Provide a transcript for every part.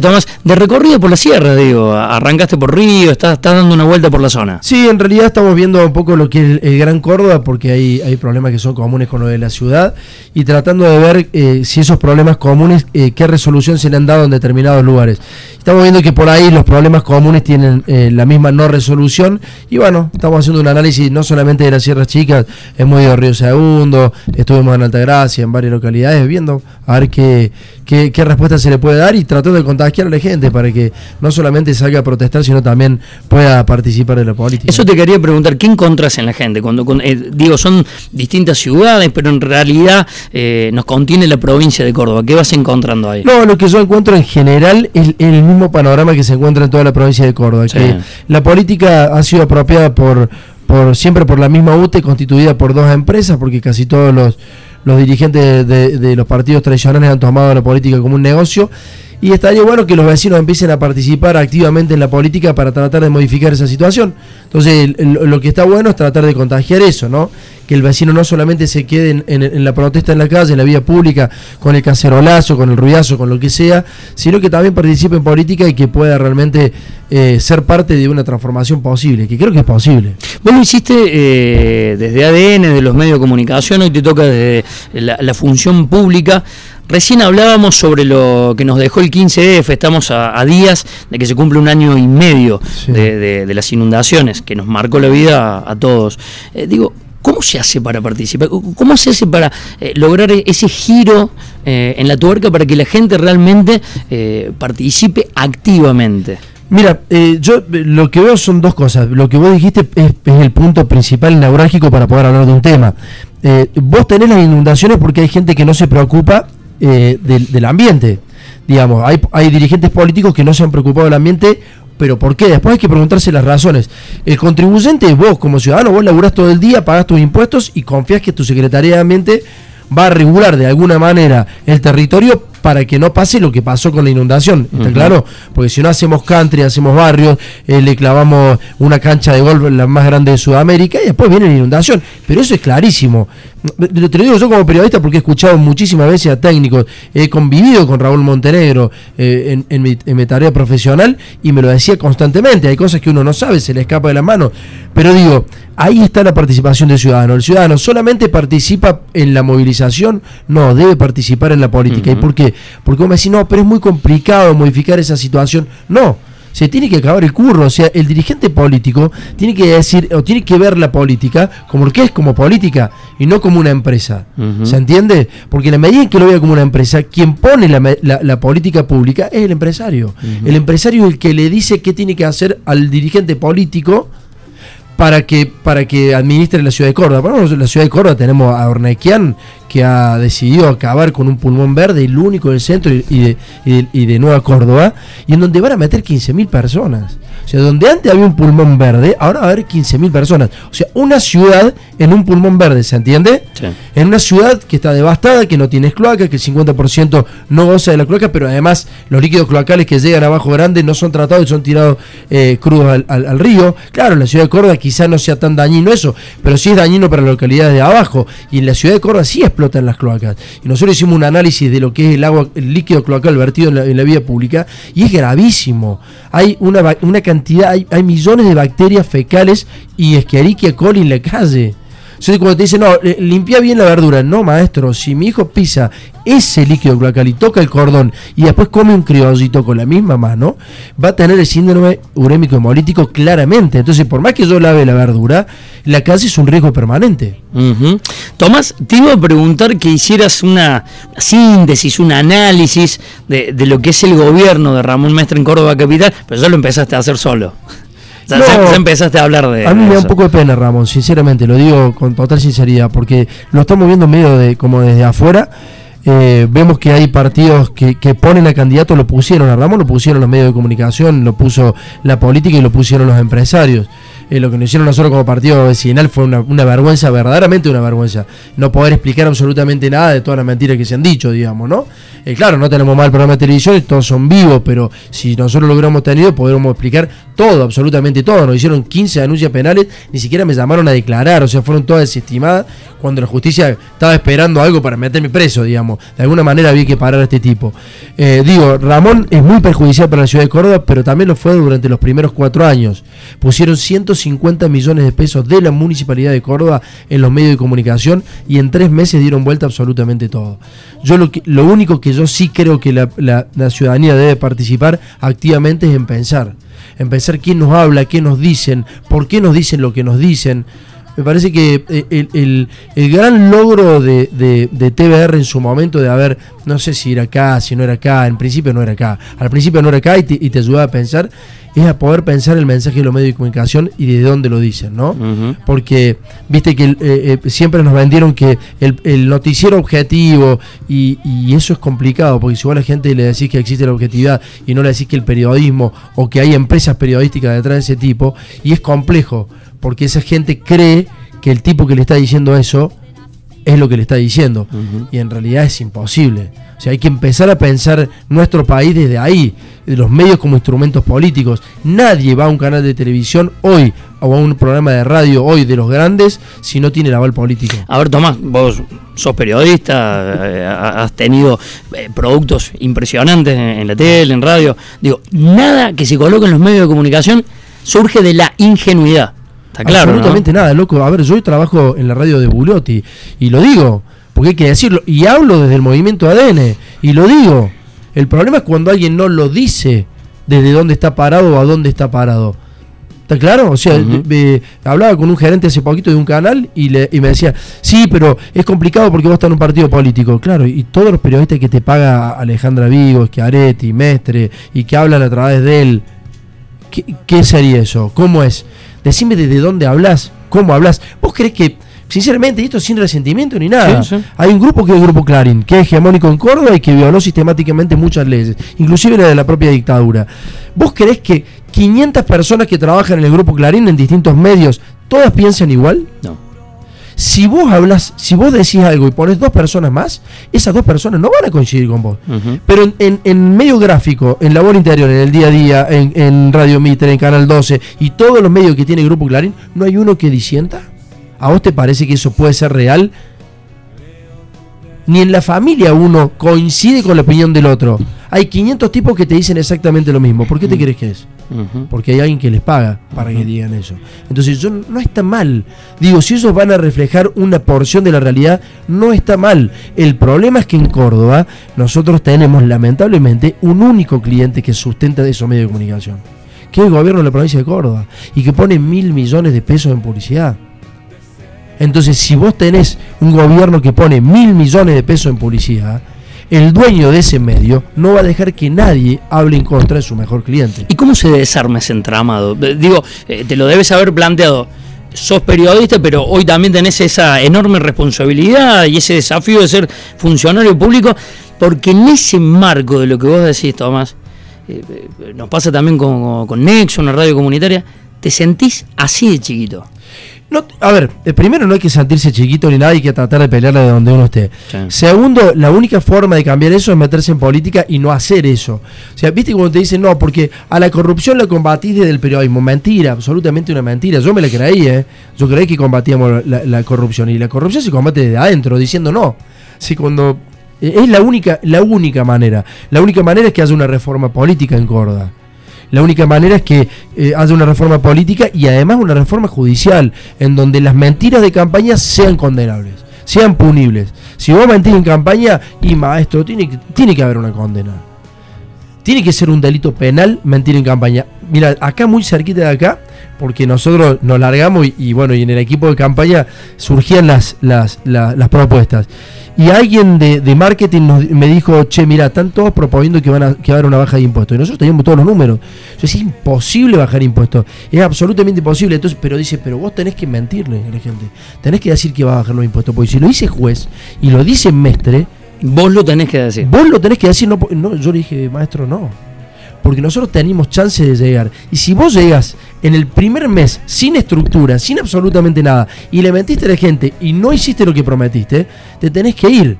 Tomás, de recorrido por la sierra, digo, arrancaste por Río, estás, estás, dando una vuelta por la zona. Sí, en realidad estamos viendo un poco lo que es el, Gran Córdoba, porque hay, hay problemas que son comunes con lo de la ciudad, y tratando de ver eh, si esos problemas comunes, eh, qué resolución se le han dado en determinados lugares. Estamos viendo que por ahí los problemas comunes tienen eh, la misma no resolución, y bueno, estamos haciendo un análisis no solamente de las sierras chicas, hemos ido a Río Segundo, estuvimos en Altagracia, en varias localidades, viendo a ver qué, qué, qué respuesta se le puede dar y tratando de contar a la gente para que no solamente salga a protestar, sino también pueda participar de la política. Eso te quería preguntar, ¿qué encontrás en la gente? Cuando, eh, digo, son distintas ciudades, pero en realidad eh, nos contiene la provincia de Córdoba. ¿Qué vas encontrando ahí? No, lo que yo encuentro en general es el mismo panorama que se encuentra en toda la provincia de Córdoba. Que la política ha sido apropiada por, por siempre por la misma UTE, constituida por dos empresas, porque casi todos los, los dirigentes de, de los partidos tradicionales han tomado la política como un negocio y estaría bueno que los vecinos empiecen a participar activamente en la política para tratar de modificar esa situación. Entonces, lo que está bueno es tratar de contagiar eso, ¿no? Que el vecino no solamente se quede en, la protesta en la calle, en la vía pública, con el cacerolazo, con el ruidazo, con lo que sea, sino que también participe en política y que pueda realmente eh, ser parte de una transformación posible, que creo que es posible. Vos lo hiciste eh, desde ADN, de los medios de comunicación, hoy te toca desde la función pública. Recién hablábamos sobre lo que nos dejó el 15F, estamos a, días de que se cumple un año y medio de, las inundaciones, que nos marcó la vida a, todos. Eh, digo, ¿cómo se hace para participar? ¿Cómo se hace para eh, lograr ese giro eh, en la tuerca para que la gente realmente participe activamente? Mira, yo lo que veo son dos cosas. Lo que vos dijiste es, es el punto principal neurálgico para poder hablar de un tema. vos tenés las inundaciones porque hay gente que no se preocupa eh, del, ambiente. Digamos, hay, hay dirigentes políticos que no se han preocupado del ambiente pero ¿por qué? Después hay que preguntarse las razones. El contribuyente vos como ciudadano, vos laburás todo el día, pagás tus impuestos y confías que tu Secretaría de Ambiente va a regular de alguna manera el territorio para que no pase lo que pasó con la inundación, ¿está claro? Porque si no hacemos country, hacemos barrios, eh, le clavamos una cancha de golf la más grande de Sudamérica y después viene la inundación. Pero eso es clarísimo. Te lo digo yo como periodista porque he escuchado muchísimas veces a técnicos, he convivido con Raúl Montenegro eh, en, mi, tarea profesional y me lo decía constantemente. Hay cosas que uno no sabe, se le escapa de la mano. Pero digo, ahí está la participación del ciudadano. El ciudadano solamente participa en la movilización, no, debe participar en la política. ¿Y por qué? Porque vos me decís, no, pero es muy complicado modificar esa situación. No, se tiene que acabar el curro. O sea, el dirigente político tiene que decir, o tiene que ver la política como lo que es como política y no como una empresa. ¿Se entiende? Porque en la medida en que lo vea como una empresa, quien pone la, política pública es el empresario. El empresario es el que le dice qué tiene que hacer al dirigente político para que, para que administre la ciudad de Córdoba. Ejemplo, en la ciudad de Córdoba tenemos a Ornequian, que ha decidido acabar con un pulmón verde, el único del centro y de, y de, Nueva Córdoba, y en donde van a meter 15.000 personas. O sea, donde antes había un pulmón verde, ahora va a haber 15.000 personas. O sea, una ciudad en un pulmón verde, ¿se entiende? En una ciudad que está devastada, que no tiene cloaca, que el 50% no goza de la cloaca, pero además los líquidos cloacales que llegan abajo grande no son tratados y son tirados eh, crudos al, río. Claro, en la ciudad de Córdoba quizás no sea tan dañino eso, pero sí es dañino para las localidades de abajo. Y en la ciudad de Córdoba sí explotan las cloacas. Y nosotros hicimos un análisis de lo que es el agua, el líquido cloacal vertido en la, vía pública y es gravísimo. Hay una, una cantidad hay, millones de bacterias fecales y Escherichia coli en la calle. Entonces cuando te dicen, no, limpia bien la verdura. No, maestro, si mi hijo pisa ese líquido cloacal y toca el cordón y después come un criollito con la misma mano, va a tener el síndrome urémico hemolítico claramente. Entonces, por más que yo lave la verdura, la calle es un riesgo permanente. Tomás, te iba a preguntar que hicieras una síntesis, un análisis de, de lo que es el gobierno de Ramón Mestre en Córdoba Capital, pero ya lo empezaste a hacer solo ya, empezaste a hablar de. A mí me da un poco de pena, Ramón, sinceramente, lo digo con total sinceridad, porque lo estamos viendo medio de como desde afuera. Eh, vemos que hay partidos que, que, ponen a candidato, lo pusieron a Ramón, lo pusieron los medios de comunicación, lo puso la política y lo pusieron los empresarios. Eh, lo que nos hicieron nosotros como partido vecinal fue una, vergüenza, verdaderamente una vergüenza. No poder explicar absolutamente nada de todas las mentiras que se han dicho, digamos, ¿no? Eh, claro, no tenemos mal programa de televisión todos son vivos, pero si nosotros lo hubiéramos tenido, podríamos explicar todo, absolutamente todo. Nos hicieron 15 denuncias penales, ni siquiera me llamaron a declarar, o sea, fueron todas desestimadas cuando la justicia estaba esperando algo para meterme preso, digamos. De alguna manera había que parar a este tipo. Eh, digo, Ramón es muy perjudicial para la ciudad de Córdoba, pero también lo fue durante los primeros cuatro años. Pusieron 150 millones de pesos de la municipalidad de Córdoba en los medios de comunicación y en tres meses dieron vuelta absolutamente todo. Yo lo, lo único que yo sí creo que la, la, la ciudadanía debe participar activamente es en pensar. En pensar quién nos habla, qué nos dicen, por qué nos dicen lo que nos dicen me parece que eh, el, el, el gran logro de, de, de, TBR en su momento de haber, no sé si era acá, si no era acá, en principio no era acá, al principio no era acá y te, y te ayudaba a pensar, es a poder pensar el mensaje de los medios de comunicación y de dónde lo dicen, ¿no? Uh -huh. Porque, viste que eh, eh, siempre nos vendieron que el, el noticiero objetivo y, y, eso es complicado, porque si vos a la gente le decís que existe la objetividad y no le decís que el periodismo o que hay empresas periodísticas detrás de ese tipo, y es complejo, porque esa gente cree que el tipo que le está diciendo eso es lo que le está diciendo. Uh -huh. Y en realidad es imposible. O sea, hay que empezar a pensar nuestro país desde ahí, de los medios como instrumentos políticos. Nadie va a un canal de televisión hoy o a un programa de radio hoy de los grandes si no tiene el aval político. A ver, Tomás, vos sos periodista, eh, has tenido eh, productos impresionantes en, en la tele, en radio. Digo, nada que se coloque en los medios de comunicación surge de la ingenuidad. Está claro, Absolutamente ¿no? nada, loco. A ver, yo trabajo en la radio de Bulotti y lo digo, porque hay que decirlo. Y hablo desde el movimiento ADN y lo digo. El problema es cuando alguien no lo dice desde dónde está parado o a dónde está parado. ¿Está claro? O sea, uh -huh. eh, hablaba con un gerente hace poquito de un canal y, le, y, me decía, sí, pero es complicado porque vos estás en un partido político. Claro, y todos los periodistas que te paga Alejandra Vigo, Schiaretti, Mestre, y que hablan a través de él, ¿qué, qué sería eso? ¿Cómo es? Decime desde dónde hablas, cómo hablas. ¿Vos crees que, sinceramente, y esto sin resentimiento ni nada, sí, sí. hay un grupo que es el Grupo Clarín, que es hegemónico en Córdoba y que violó sistemáticamente muchas leyes, inclusive la de la propia dictadura. ¿Vos crees que 500 personas que trabajan en el Grupo Clarín en distintos medios, todas piensan igual? No si vos hablas, si vos decís algo y pones dos personas más, esas dos personas no van a coincidir con vos. Uh -huh. Pero en, en, en, medio gráfico, en labor interior, en el día a día, en, en Radio Mitre, en Canal 12 y todos los medios que tiene el Grupo Clarín, ¿no hay uno que disienta? ¿A vos te parece que eso puede ser real? Ni en la familia uno coincide con la opinión del otro. Hay 500 tipos que te dicen exactamente lo mismo. ¿Por qué te crees que es? Uh -huh. Porque hay alguien que les paga para uh -huh. que digan eso. Entonces, yo, no está mal. Digo, si ellos van a reflejar una porción de la realidad, no está mal. El problema es que en Córdoba nosotros tenemos lamentablemente un único cliente que sustenta de esos medios de comunicación, que es el gobierno de la provincia de Córdoba, y que pone mil millones de pesos en publicidad. Entonces, si vos tenés un gobierno que pone mil millones de pesos en publicidad, el dueño de ese medio no va a dejar que nadie hable en contra de su mejor cliente. ¿Y cómo se desarma ese entramado? Digo, eh, te lo debes haber planteado. Sos periodista, pero hoy también tenés esa enorme responsabilidad y ese desafío de ser funcionario público, porque en ese marco de lo que vos decís, Tomás, eh, eh nos pasa también con, con Nexo, una radio comunitaria, te sentís así de chiquito. No, a ver, eh, primero no hay que sentirse chiquito ni nada, hay que tratar de pelearle de donde uno esté. Sí. Segundo, la única forma de cambiar eso es meterse en política y no hacer eso. O sea, viste cuando te dicen, no, porque a la corrupción la combatís desde el periodismo. Mentira, absolutamente una mentira. Yo me la creí, ¿eh? Yo creí que combatíamos la, la corrupción y la corrupción se combate desde adentro, diciendo no. Si cuando eh, es la única, la única manera. La única manera es que haya una reforma política en Córdoba. La única manera es que eh, haya una reforma política y además una reforma judicial, en donde las mentiras de campaña sean condenables, sean punibles. Si vos mentís en campaña, y maestro, tiene tiene que haber una condena. Tiene que ser un delito penal mentir en campaña. Mira, acá muy cerquita de acá, porque nosotros nos largamos y, y bueno, y en el equipo de campaña surgían las, las, las, las propuestas y alguien de, de marketing nos, me dijo, che, mira, están todos proponiendo que, van a, que va a haber una baja de impuestos. Y nosotros teníamos todos los números. Yo decía, es imposible bajar impuestos. Es absolutamente imposible. Entonces, pero dice, pero vos tenés que mentirle a la gente. Tenés que decir que va a bajar los impuestos. Porque si lo dice juez y lo dice mestre... Vos lo tenés que decir. Vos lo tenés que decir. No, no yo le dije, maestro, no. Porque nosotros tenemos chance de llegar. Y si vos llegas en el primer mes, sin estructura, sin absolutamente nada, y le mentiste a la gente y no hiciste lo que prometiste, te tenés que ir.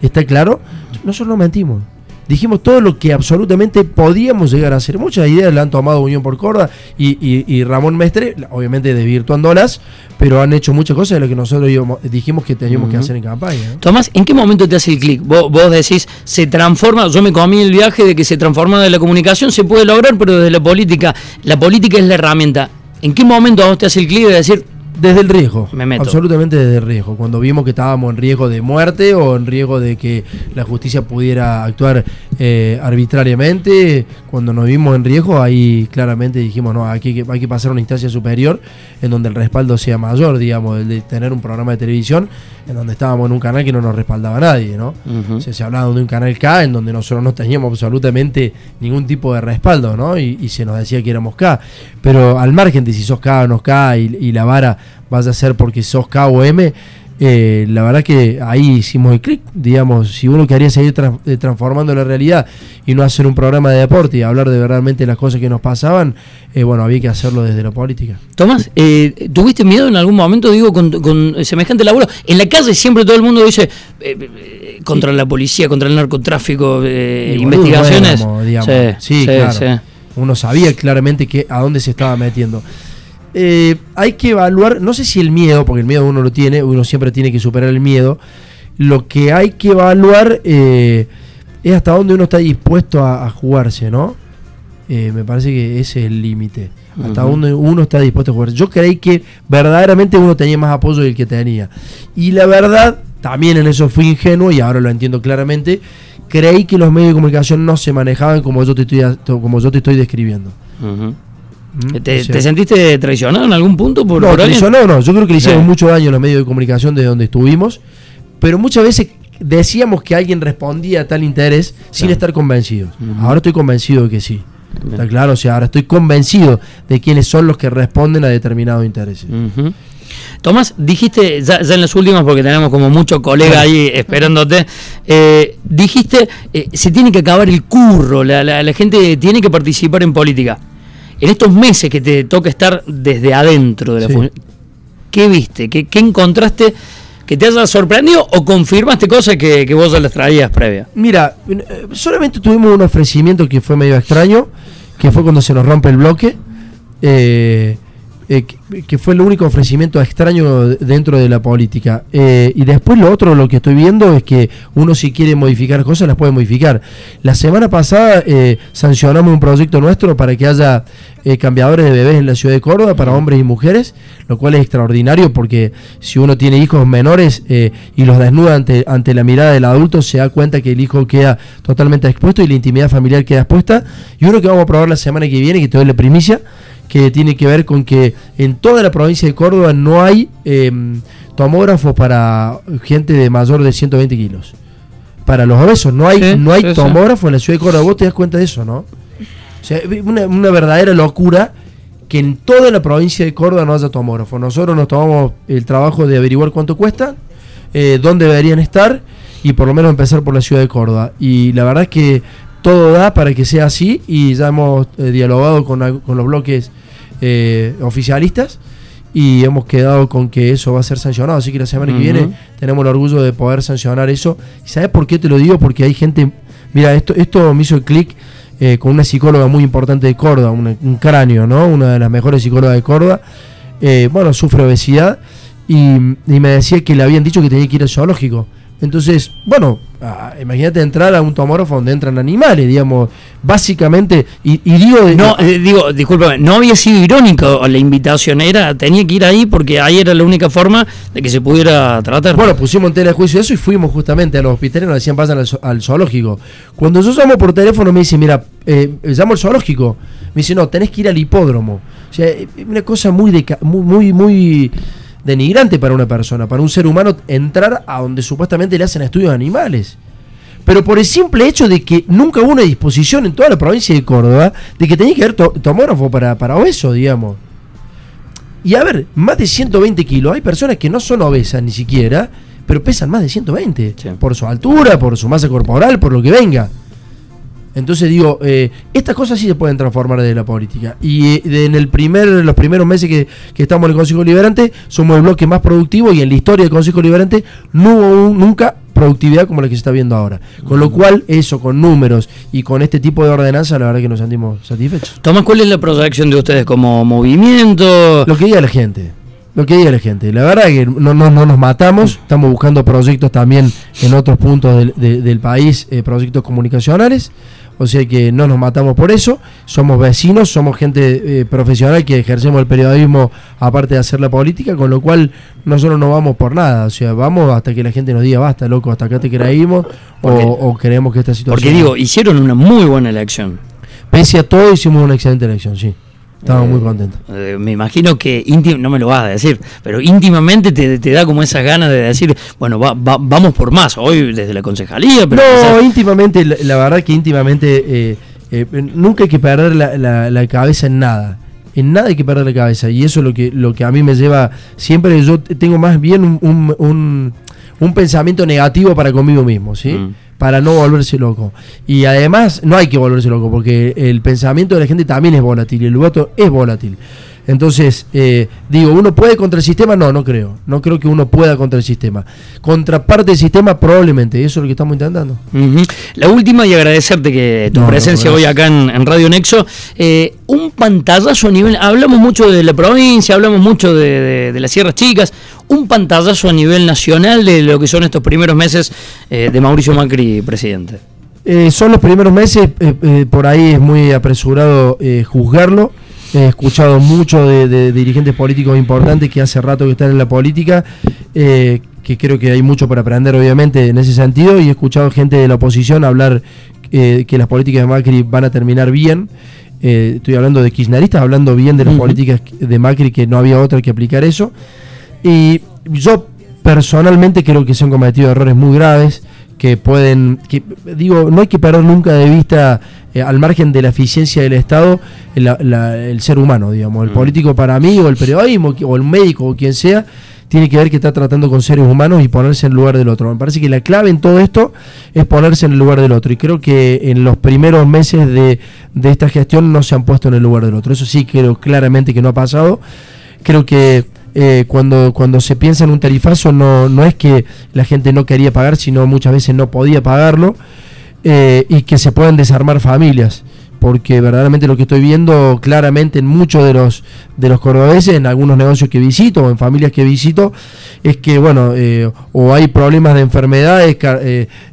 ¿Está claro? Nosotros no mentimos dijimos todo lo que absolutamente podíamos llegar a hacer. Muchas ideas la han tomado Unión por Corda y, Ramón Mestre, obviamente desvirtuándolas, pero han hecho muchas cosas de lo que nosotros dijimos que teníamos que hacer en campaña. Tomás, ¿en qué momento te hace el clic? Vos, vos, decís, se transforma, yo me comí el viaje de que se transforma de la comunicación, se puede lograr, pero desde la política, la política es la herramienta. ¿En qué momento vos te hace el clic de decir, desde el riesgo. Me meto. Absolutamente desde el riesgo. Cuando vimos que estábamos en riesgo de muerte o en riesgo de que la justicia pudiera actuar eh, arbitrariamente, cuando nos vimos en riesgo, ahí claramente dijimos, no, hay que, hay que pasar a una instancia superior en donde el respaldo sea mayor, digamos, el de tener un programa de televisión en donde estábamos en un canal que no nos respaldaba nadie, ¿no? se, hablaba de un canal K en donde nosotros no teníamos absolutamente ningún tipo de respaldo, ¿no? Y, se nos decía que éramos K. Pero al margen de si sos K o no K y la vara vaya a ser porque sos K o M, eh, la verdad que ahí hicimos el clic, digamos, si uno quería seguir eh, transformando la realidad y no hacer un programa de deporte y hablar de realmente las cosas que nos pasaban, eh, bueno, había que hacerlo desde la política. Tomás, ¿tuviste miedo en algún momento, digo, con, semejante laburo? En la calle siempre todo el mundo dice contra la policía, contra el narcotráfico, investigaciones. sí, claro. Uno sabía claramente que a dónde se estaba metiendo. Eh, hay que evaluar, no sé si el miedo, porque el miedo uno lo tiene, uno siempre tiene que superar el miedo. Lo que hay que evaluar eh, es hasta dónde uno está dispuesto a, jugarse, ¿no? Eh, me parece que ese es el límite. Hasta dónde uno está dispuesto a jugarse. Yo creí que verdaderamente uno tenía más apoyo del que tenía. Y la verdad, también en eso fui ingenuo y ahora lo entiendo claramente. Creí que los medios de comunicación no se manejaban como yo te estoy, como yo te estoy describiendo. ¿Te, sentiste traicionado en algún punto? Por, no, traicionado no. Yo creo que le hicimos mucho daño a los medios de comunicación de donde estuvimos, pero muchas veces decíamos que alguien respondía a tal interés sin estar convencidos. Ahora estoy convencido de que sí. Está claro, o sea, ahora estoy convencido de quiénes son los que responden a determinados intereses. Tomás, dijiste, ya, en las últimas, porque tenemos como muchos colegas ahí esperándote, eh, dijiste, eh, se tiene que acabar el curro, la, la gente tiene que participar en política en estos meses que te toca estar desde adentro de la función, ¿qué viste? ¿Qué, encontraste que te haya sorprendido o confirmaste cosas que, que vos ya las traías previa? Mira, eh, solamente tuvimos un ofrecimiento que fue medio extraño, que fue cuando se nos rompe el bloque. Eh, eh, que, fue el único ofrecimiento extraño dentro de la política. Eh, y después lo otro, lo que estoy viendo es que uno si quiere modificar cosas, las puede modificar. La semana pasada eh, sancionamos un proyecto nuestro para que haya cambiadores de bebés en la ciudad de Córdoba para hombres y mujeres, lo cual es extraordinario porque si uno tiene hijos menores y los desnuda ante, ante la mirada del adulto, se da cuenta que el hijo queda totalmente expuesto y la intimidad familiar queda expuesta. Y uno que vamos a probar la semana que viene, que te doy la primicia, que tiene que ver con que en toda la provincia de Córdoba no hay em, tomógrafos para gente de mayor de 120 kilos. Para los obesos, no hay, no hay tomógrafo en la ciudad de Córdoba. Vos te das cuenta de eso, ¿no? O sea, una, una verdadera locura que en toda la provincia de Córdoba no haya tomógrafo. Nosotros nos tomamos el trabajo de averiguar cuánto cuesta, eh, dónde deberían estar y por lo menos empezar por la ciudad de Córdoba. Y la verdad es que todo da para que sea así y ya hemos eh, dialogado con, los bloques eh, oficialistas y hemos quedado con que eso va a ser sancionado. Así que la semana que viene tenemos el orgullo de poder sancionar eso. ¿Y sabes por qué te lo digo? Porque hay gente. Mira, esto, esto me hizo el clic eh, con una psicóloga muy importante de Córdoba, un cráneo, ¿no? Una de las mejores psicólogas de Córdoba. bueno, sufre obesidad y, y, me decía que le habían dicho que tenía que ir al zoológico. Entonces, bueno, ah, imagínate entrar a un tomógrafo donde entran animales, digamos, básicamente, y, digo... No, eh, digo, discúlpame, no había sido irónico la invitación, era, tenía que ir ahí porque ahí era la única forma de que se pudiera tratar. Bueno, pusimos en tela de juicio eso y fuimos justamente a los hospitales, nos decían pasan al, zoológico. Cuando yo llamo por teléfono me dice, mira, eh, llamo al zoológico, me dice, no, tenés que ir al hipódromo. O sea, una cosa muy, muy, muy, muy denigrante para una persona, para un ser humano entrar a donde supuestamente le hacen estudios animales. Pero por el simple hecho de que nunca hubo una disposición en toda la provincia de Córdoba de que tenía que haber tomógrafo para, para obeso, digamos. Y a ver, más de 120 kilos, hay personas que no son obesas ni siquiera, pero pesan más de 120. Por su altura, por su masa corporal, por lo que venga. Entonces digo, eh, estas cosas sí se pueden transformar desde la política. Y en el primer, los primeros meses que, estamos en el Consejo Liberante, somos el bloque más productivo y en la historia del Consejo Liberante no hubo nunca productividad como la que se está viendo ahora. Con lo cual, eso, con números y con este tipo de ordenanza, la verdad que nos sentimos satisfechos. Tomás, ¿cuál es la proyección de ustedes como movimiento? Lo que diga la gente. Lo que diga la gente. La verdad que no, no, no nos matamos, estamos buscando proyectos también en otros puntos del, del país, eh, proyectos comunicacionales. O sea que no nos matamos por eso, somos vecinos, somos gente eh, profesional que ejercemos el periodismo aparte de hacer la política, con lo cual nosotros no vamos por nada, o sea, vamos hasta que la gente nos diga basta, loco, hasta acá te creímos o, creemos que esta situación... Porque digo, hicieron una muy buena elección. Pese a todo hicimos una excelente elección, sí. Estamos muy contentos. Eh, me imagino que no me lo vas a decir, pero íntimamente te, da como esas ganas de decir, bueno, vamos por más, hoy desde la concejalía. Pero no, íntimamente, la, verdad que íntimamente eh, eh, nunca hay que perder la, cabeza en nada. En nada hay que perder la cabeza. Y eso es lo que, lo que a mí me lleva siempre. Yo tengo más bien un, un, un, pensamiento negativo para conmigo mismo, ¿sí? Mm para no volverse loco. Y además no hay que volverse loco porque el pensamiento de la gente también es volátil y el voto es volátil. Entonces, eh, digo, ¿uno puede contra el sistema? No, no creo. No creo que uno pueda contra el sistema. Contra parte del sistema, probablemente. Eso es lo que estamos intentando. La última, y agradecerte que tu presencia hoy acá en, Radio Nexo. Eh, un pantallazo a nivel. Hablamos mucho de la provincia, hablamos mucho de, las Sierras Chicas. Un pantallazo a nivel nacional de lo que son estos primeros meses eh, de Mauricio Macri, presidente. Son los primeros meses, por ahí es muy apresurado juzgarlo. He escuchado mucho de, dirigentes políticos importantes que hace rato que están en la política, eh, que creo que hay mucho para aprender obviamente en ese sentido, y he escuchado gente de la oposición hablar eh, que las políticas de Macri van a terminar bien. Eh, estoy hablando de kirchneristas, hablando bien de las políticas de Macri, que no había otra que aplicar eso. Y yo personalmente creo que se han cometido errores muy graves que pueden, que, digo, no hay que perder nunca de vista, eh, al margen de la eficiencia del Estado, el ser humano, digamos. El mm. político para mí, o el periodismo, o el médico, o quien sea, tiene que ver que está tratando con seres humanos y ponerse en el lugar del otro. Me parece que la clave en todo esto es ponerse en el lugar del otro. Y creo que en los primeros meses de, de esta gestión no se han puesto en el lugar del otro. Eso sí creo claramente que no ha pasado. Creo que eh, cuando, cuando se piensa en un tarifazo no, no es que la gente no quería pagar, sino muchas veces no podía pagarlo eh, y que se pueden desarmar familias. Porque verdaderamente lo que estoy viendo claramente en muchos de los de los cordobeses, en algunos negocios que visito o en familias que visito, es que bueno, eh, o hay problemas de enfermedades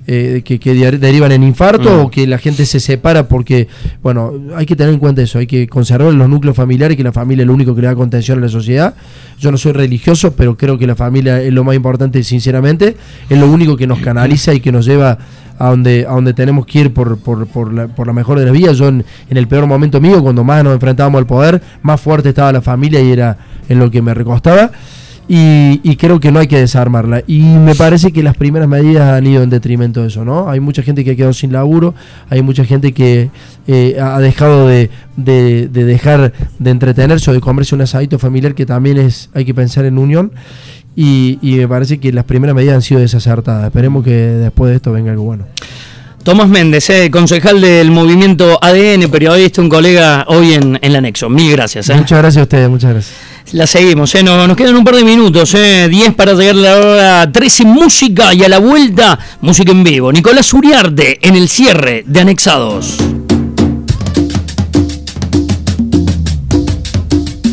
eh, que, que, derivan en infarto mm. o que la gente se separa porque, bueno, hay que tener en cuenta eso, hay que conservar los núcleos familiares, que la familia es lo único que le da contención a la sociedad. Yo no soy religioso, pero creo que la familia es lo más importante, sinceramente, es lo único que nos canaliza y que nos lleva a donde, a donde tenemos que ir por, por, por, la, por la mejor de las vías. Yo en, el peor momento mío, cuando más nos enfrentábamos al poder, más fuerte estaba la familia y era en lo que me recostaba. Y, creo que no hay que desarmarla. Y me parece que las primeras medidas han ido en detrimento de eso, ¿no? Hay mucha gente que ha quedado sin laburo, hay mucha gente que eh, ha dejado de, de, dejar de entretenerse o de comerse un asadito familiar que también es hay que pensar en unión. Y, me parece que las primeras medidas han sido desacertadas. Esperemos que después de esto venga algo bueno. Tomás Méndez, eh, concejal del movimiento ADN, periodista, un colega hoy en, en el anexo. Mil gracias. Eh. Muchas gracias a ustedes, muchas gracias. La seguimos, eh. nos, quedan un par de minutos, eh. 10 para llegar a la hora 13, música y a la vuelta, música en vivo. Nicolás Uriarte en el cierre de Anexados.